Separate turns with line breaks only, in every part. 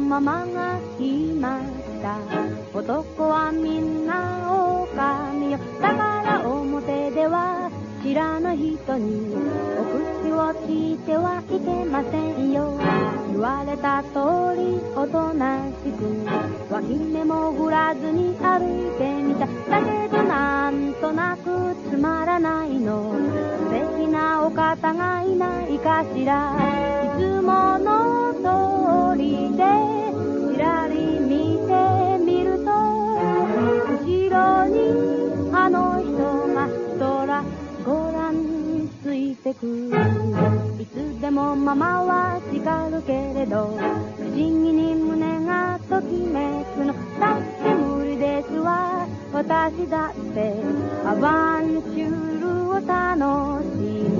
ママが言いました。男はみんな狼よ。だから表では知らぬ人にお口を聞いてはいけませんよ。言われた通りおとなしく脇目も振らずに歩いてみた。だけどなんとなくつまらないの。素敵なお方がいないかしら。いつものもママは叱るけれど不思議に胸がときめくの。だって無理ですわ。私だってアバンチュールを楽しむ。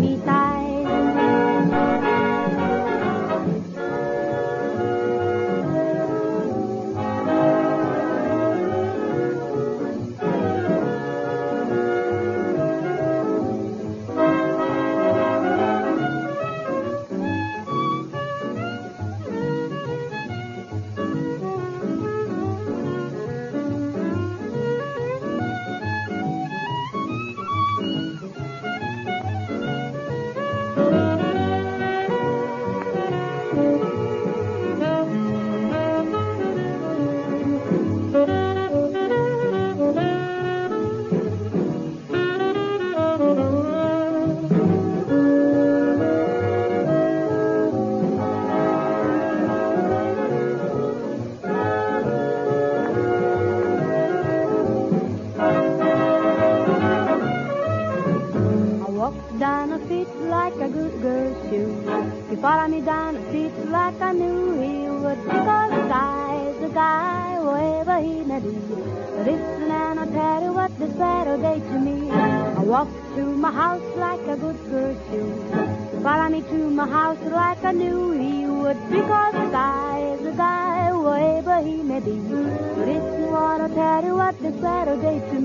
I the street like a good girl should. You follow me down the street like I knew he would. Because is a guy, wherever he may be. Listen and I'll tell you what this Saturday to me. I walk to my house like a good girl should. You follow me to my house like I knew he would. Because is a guy, wherever he may be. Listen what I'll tell you what this Saturday to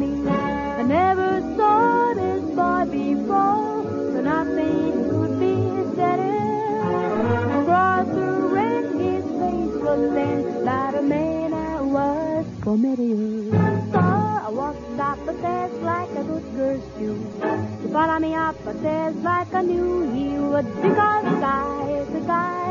So I walked up the stairs like a good girl should. To follow me up the stairs like I knew he would, because the guy guy,